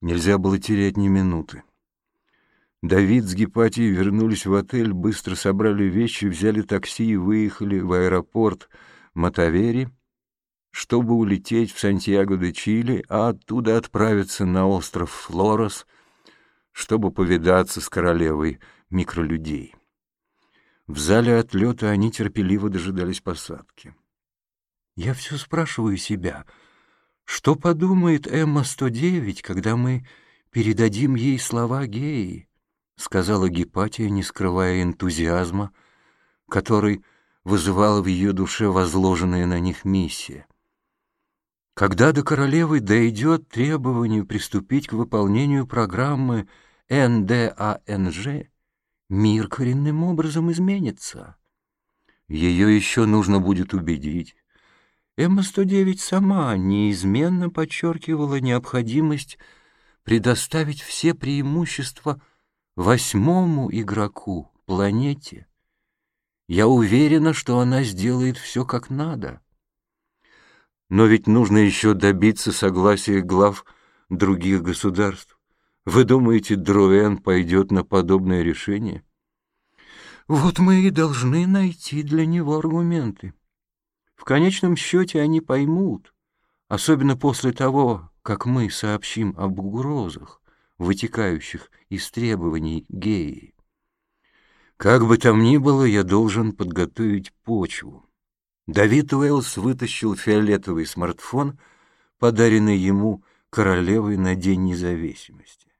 Нельзя было терять ни минуты. Давид с Гепатией вернулись в отель, быстро собрали вещи, взяли такси и выехали в аэропорт Матавери, чтобы улететь в Сантьяго-де-Чили, а оттуда отправиться на остров Флорес, чтобы повидаться с королевой микролюдей. В зале отлета они терпеливо дожидались посадки. Я все спрашиваю себя, что подумает Эмма-109, когда мы передадим ей слова геи, сказала Гепатия, не скрывая энтузиазма, который вызывала в ее душе возложенная на них миссия. Когда до королевы дойдет требование приступить к выполнению программы НДАНЖ, мир коренным образом изменится. Ее еще нужно будет убедить. Эмма-109 сама неизменно подчеркивала необходимость предоставить все преимущества восьмому игроку, планете. Я уверена, что она сделает все как надо. Но ведь нужно еще добиться согласия глав других государств. Вы думаете, Друэн пойдет на подобное решение? Вот мы и должны найти для него аргументы. В конечном счете они поймут, особенно после того, как мы сообщим об угрозах, вытекающих из требований геи. Как бы там ни было, я должен подготовить почву. Давид Уэллс вытащил фиолетовый смартфон, подаренный ему королевой на День независимости.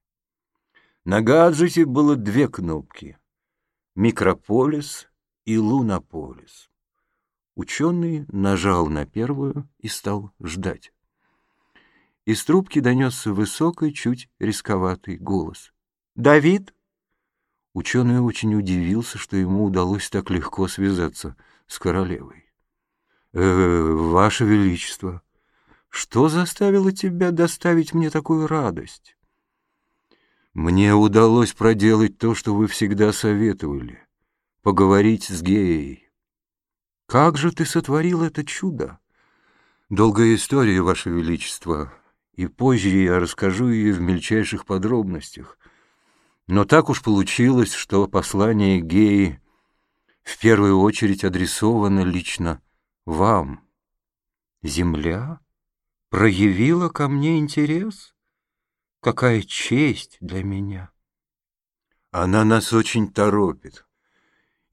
На гаджете было две кнопки — «Микрополис» и «Лунополис». Ученый нажал на первую и стал ждать. Из трубки донесся высокий, чуть рисковатый голос. «Давид?» Ученый очень удивился, что ему удалось так легко связаться с королевой. «Э, «Ваше Величество, что заставило тебя доставить мне такую радость?» «Мне удалось проделать то, что вы всегда советовали — поговорить с геей». «Как же ты сотворил это чудо?» «Долгая история, Ваше Величество, и позже я расскажу ее в мельчайших подробностях. Но так уж получилось, что послание геи в первую очередь адресовано лично вам. Земля проявила ко мне интерес? Какая честь для меня! Она нас очень торопит.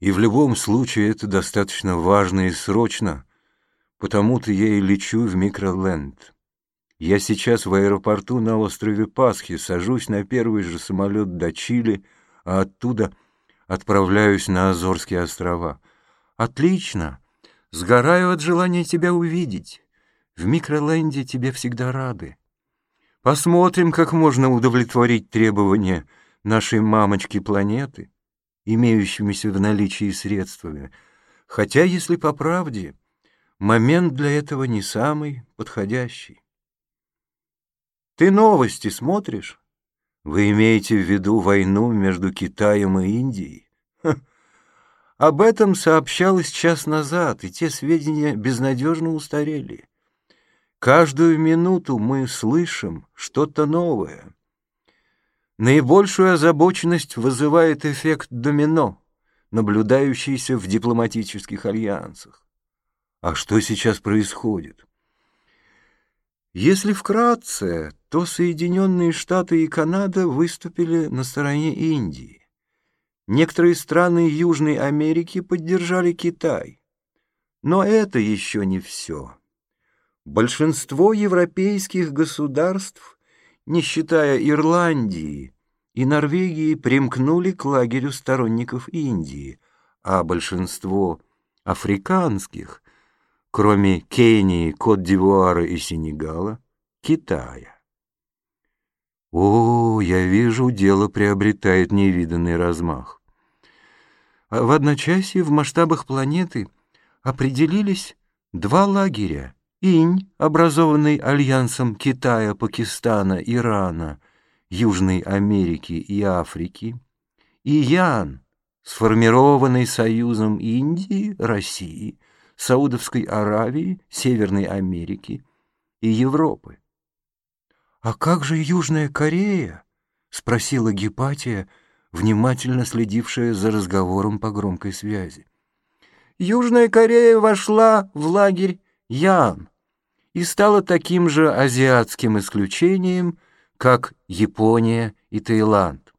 И в любом случае это достаточно важно и срочно, потому-то я и лечу в Микроленд. Я сейчас в аэропорту на острове Пасхи, сажусь на первый же самолет до Чили, а оттуда отправляюсь на Азорские острова. Отлично! Сгораю от желания тебя увидеть. В Микроленде тебе всегда рады. Посмотрим, как можно удовлетворить требования нашей мамочки-планеты, имеющимися в наличии средствами. Хотя, если по правде, момент для этого не самый подходящий. Ты новости смотришь? Вы имеете в виду войну между Китаем и Индией? Ха. Об этом сообщалось час назад, и те сведения безнадежно устарели. Каждую минуту мы слышим что-то новое. Наибольшую озабоченность вызывает эффект домино, наблюдающийся в дипломатических альянсах. А что сейчас происходит? Если вкратце, то Соединенные Штаты и Канада выступили на стороне Индии. Некоторые страны Южной Америки поддержали Китай. Но это еще не все. Большинство европейских государств, не считая Ирландии и Норвегии, примкнули к лагерю сторонников Индии, а большинство африканских, кроме Кении, Кот-д'Ивуара и Сенегала, Китая. О, я вижу, дело приобретает невиданный размах. А в одночасье в масштабах планеты определились два лагеря. Инь, образованный альянсом Китая, Пакистана, Ирана, Южной Америки и Африки, и Ян, сформированный союзом Индии, России, Саудовской Аравии, Северной Америки и Европы. «А как же Южная Корея?» — спросила Гепатия, внимательно следившая за разговором по громкой связи. «Южная Корея вошла в лагерь Ян и стала таким же азиатским исключением, как Япония и Таиланд.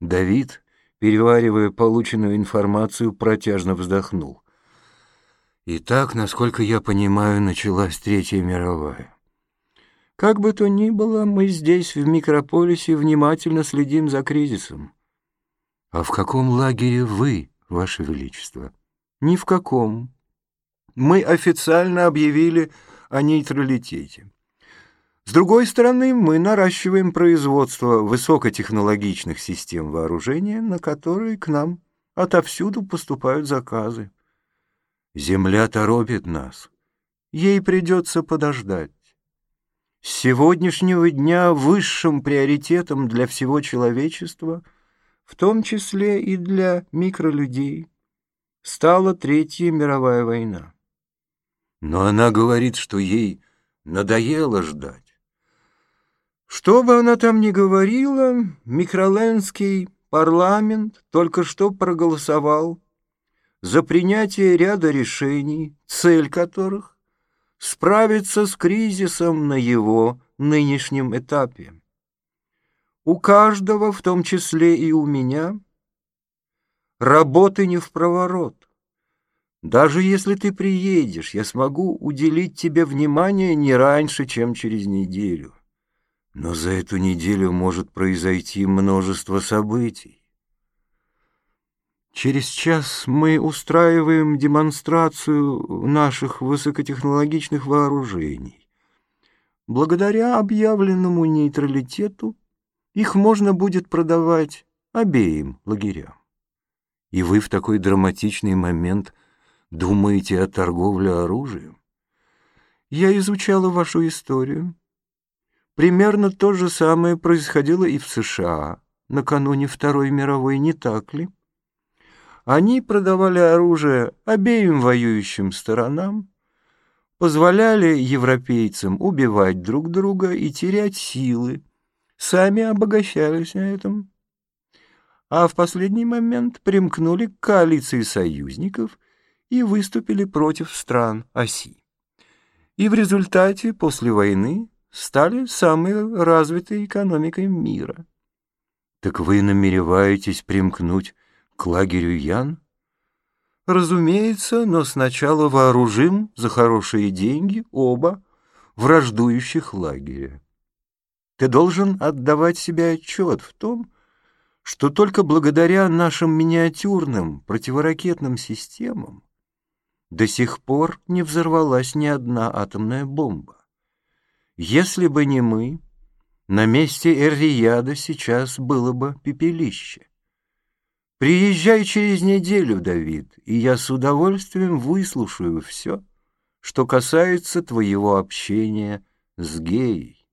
Давид, переваривая полученную информацию, протяжно вздохнул. Итак, насколько я понимаю, началась Третья мировая. Как бы то ни было, мы здесь, в микрополисе, внимательно следим за кризисом. А в каком лагере вы, Ваше Величество? Ни в каком. Мы официально объявили о нейтралитете. С другой стороны, мы наращиваем производство высокотехнологичных систем вооружения, на которые к нам отовсюду поступают заказы. Земля торопит нас. Ей придется подождать. С сегодняшнего дня высшим приоритетом для всего человечества, в том числе и для микролюдей, стала Третья мировая война. Но она говорит, что ей надоело ждать. Что бы она там ни говорила, Микроленский парламент только что проголосовал за принятие ряда решений, цель которых — справиться с кризисом на его нынешнем этапе. У каждого, в том числе и у меня, работы не в проворот. Даже если ты приедешь, я смогу уделить тебе внимание не раньше, чем через неделю. Но за эту неделю может произойти множество событий. Через час мы устраиваем демонстрацию наших высокотехнологичных вооружений. Благодаря объявленному нейтралитету их можно будет продавать обеим лагерям. И вы в такой драматичный момент думаете о торговле оружием? Я изучала вашу историю Примерно то же самое происходило и в США накануне Второй мировой, не так ли? Они продавали оружие обеим воюющим сторонам, позволяли европейцам убивать друг друга и терять силы, сами обогащались на этом. А в последний момент примкнули к коалиции союзников и выступили против стран оси. И в результате после войны стали самой развитой экономикой мира. Так вы намереваетесь примкнуть к лагерю Ян? Разумеется, но сначала вооружим за хорошие деньги оба враждующих лагеря. Ты должен отдавать себе отчет в том, что только благодаря нашим миниатюрным противоракетным системам до сих пор не взорвалась ни одна атомная бомба. Если бы не мы, на месте Эррияда сейчас было бы пепелище. Приезжай через неделю, Давид, и я с удовольствием выслушаю все, что касается твоего общения с геей.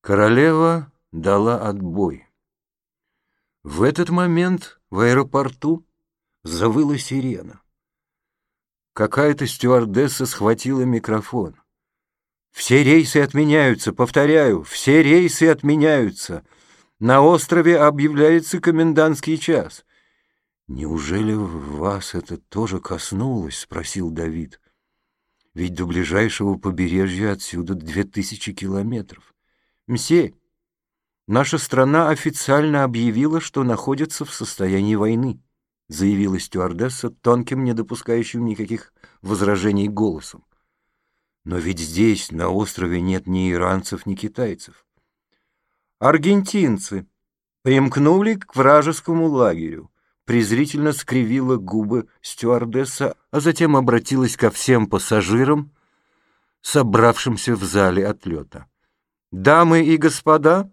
Королева дала отбой. В этот момент в аэропорту завыла сирена. Какая-то стюардесса схватила микрофон. Все рейсы отменяются, повторяю, все рейсы отменяются. На острове объявляется комендантский час. Неужели вас это тоже коснулось? спросил Давид. Ведь до ближайшего побережья отсюда две тысячи километров. Мсье, наша страна официально объявила, что находится в состоянии войны, заявила стюардесса тонким, не допускающим никаких возражений голосом. Но ведь здесь, на острове, нет ни иранцев, ни китайцев. Аргентинцы примкнули к вражескому лагерю. Презрительно скривила губы стюардесса, а затем обратилась ко всем пассажирам, собравшимся в зале отлета. «Дамы и господа,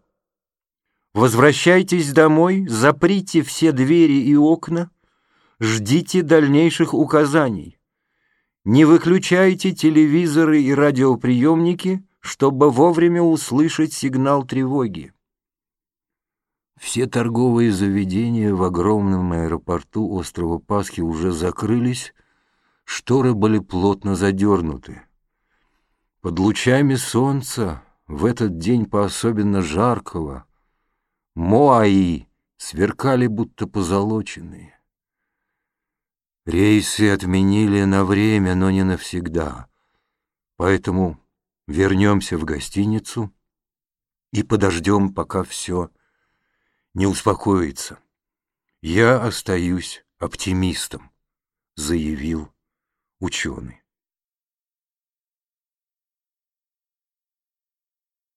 возвращайтесь домой, заприте все двери и окна, ждите дальнейших указаний. Не выключайте телевизоры и радиоприемники, чтобы вовремя услышать сигнал тревоги. Все торговые заведения в огромном аэропорту острова Пасхи уже закрылись, шторы были плотно задернуты. Под лучами солнца в этот день по-особенно жаркого Моаи сверкали будто позолоченные. Рейсы отменили на время, но не навсегда. Поэтому вернемся в гостиницу и подождем, пока все не успокоится. Я остаюсь оптимистом, заявил ученый.